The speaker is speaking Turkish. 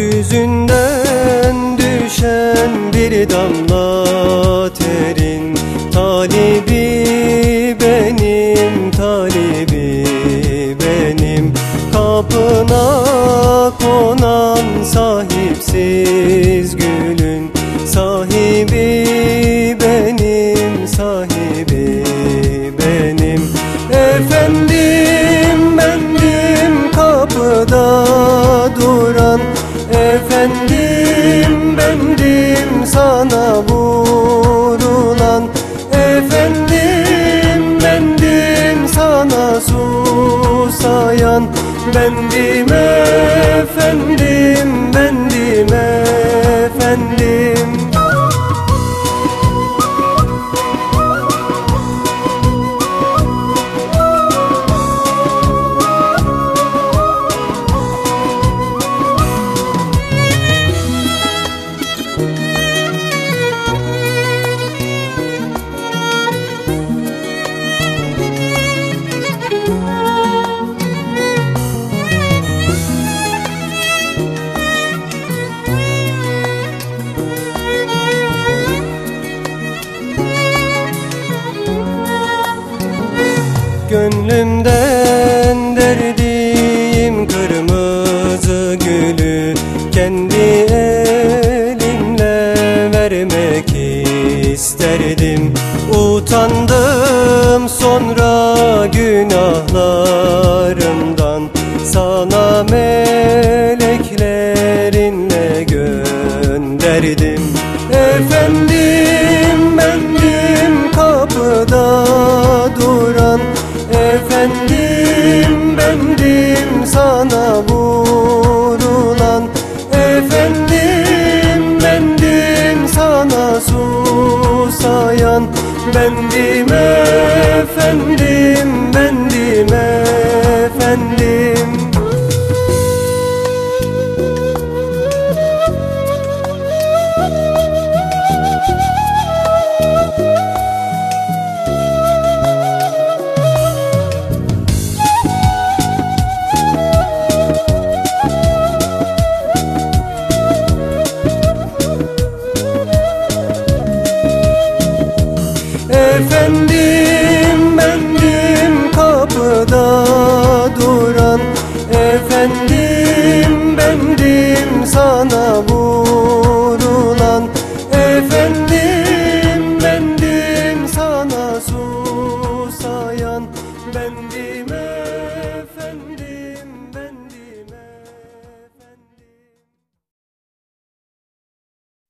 Gözünden düşen bir damla terin. Talibi benim, talibi benim. Kapına konan sahipsiz gülün. Sahibi benim, sahibi Bendim efendim bendim Gönlümden derdiğim kırmızı gülü Kendi elimle vermek isterdim. Utandım sonra günahlarımdan. Sana meleklerinle gönderdim. Efendim bendim Efendim bendim sana vurulan. Efendim bendim sana susayan. Bendim efendim Efendim bendim sana